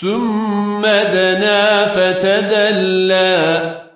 ثم دنا فتدلى.